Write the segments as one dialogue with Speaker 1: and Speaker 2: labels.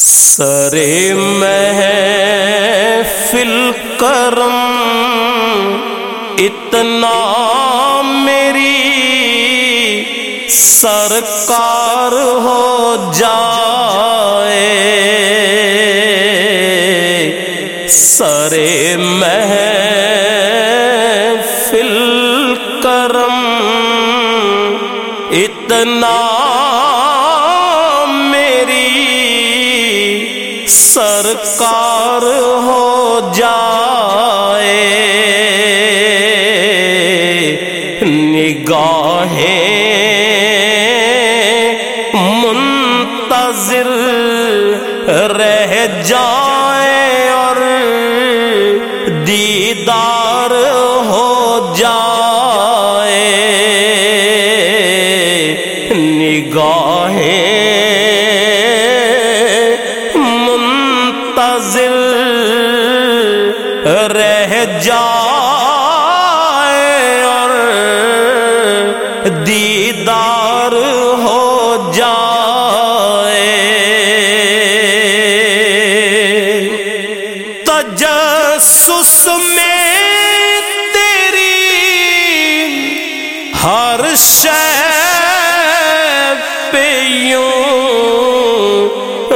Speaker 1: سرے محفل کرم اتنا میری سرکار ہو جائے۔ سرے محفل کرم اتنا سرکار ہو جائے نگاہیں منتظر رہ جائے۔ رہ جائے اور دیدار ہو جائے۔ تجسس میں تیری ہر پیوں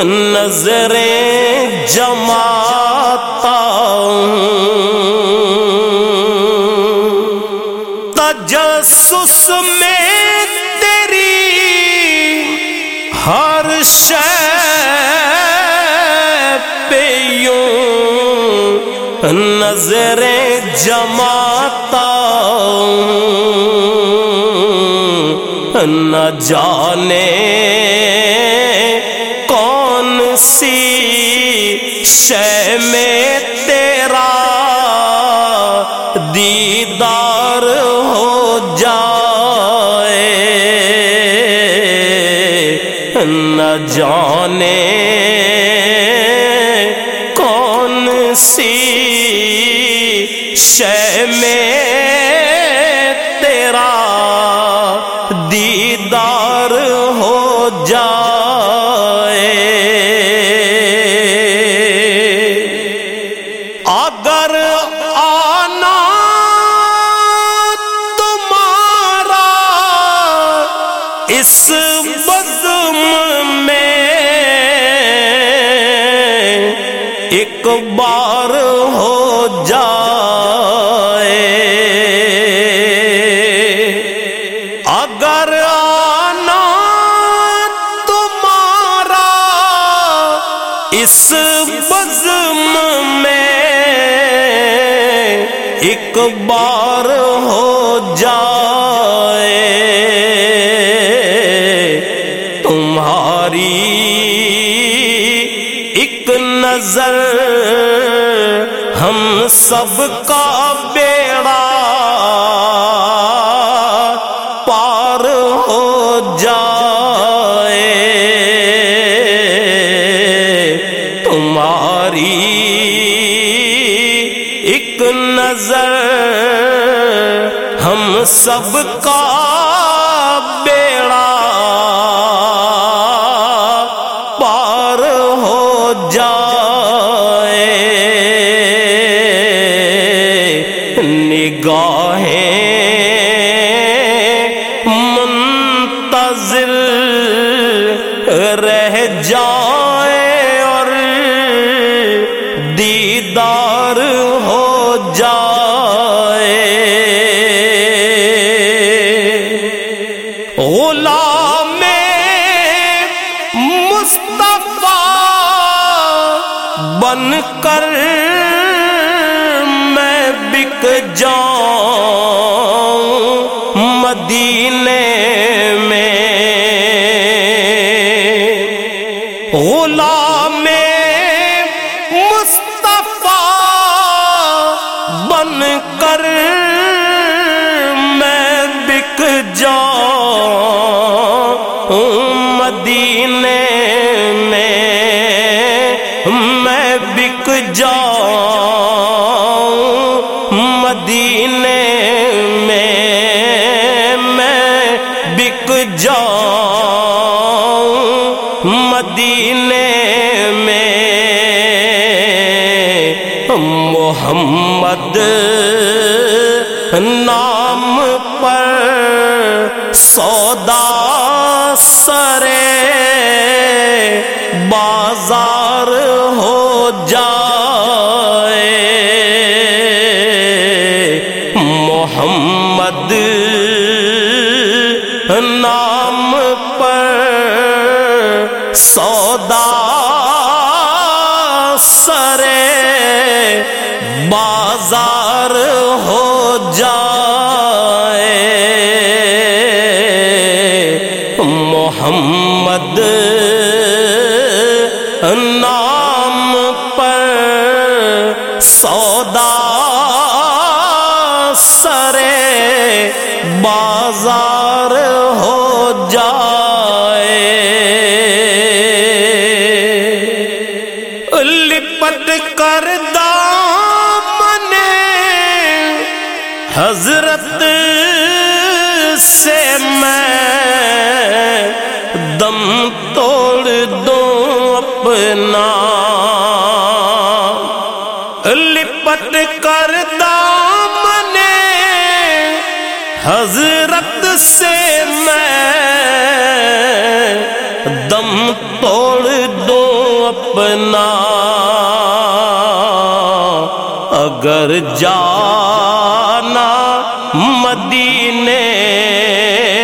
Speaker 1: نظریں جماتا تجسس میں تیری ہر پیوں نظریں جماتا نہ جانے کون سی شے میں نہ جانے کون سی شے میں تیرا دیدار ہو جائے ایک بار ہو جائے۔ اگر آنا تمہارا اس بزم میں ایک بار ہو جائے۔ ایک نظر ہم سب کا بیڑا پار ہو جائے۔ تمہاری ایک نظر ہم سب کا جائے۔ غلام مصطفیٰ بن کر میں بک جاؤں۔ ایک جاؤں مدینے میں محمد نام پر سودا سرے بازار ہو جائے۔ محمد لپٹ کر دامن حضرت سے میں دم توڑ دوں اپنا اگر جانا مدینے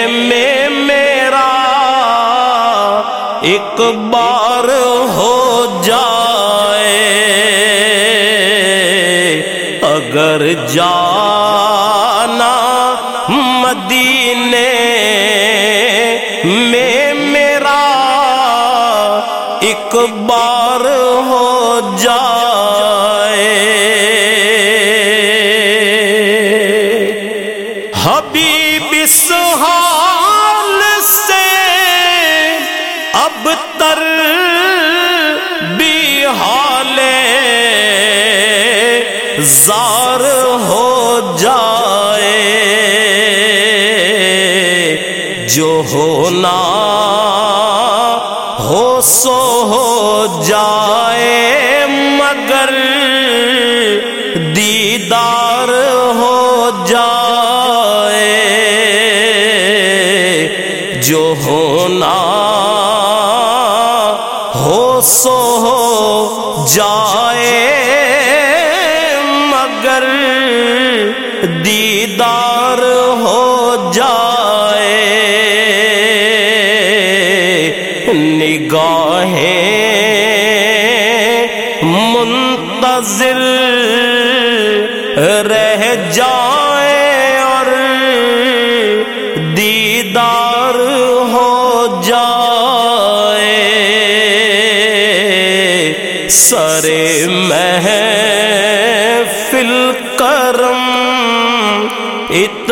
Speaker 1: میں میرا ایک بار اگر جانا مدینے میں میرا ایک بار ہو جائے۔ حبیب سہا جائے جو ہونا ہو سو ہو جائے مگر دیدار ہو جائے۔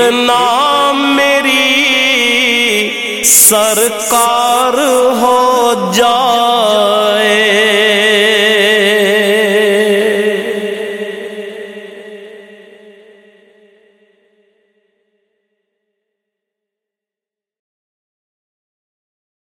Speaker 1: اتنا میری سرکار ہو جائے۔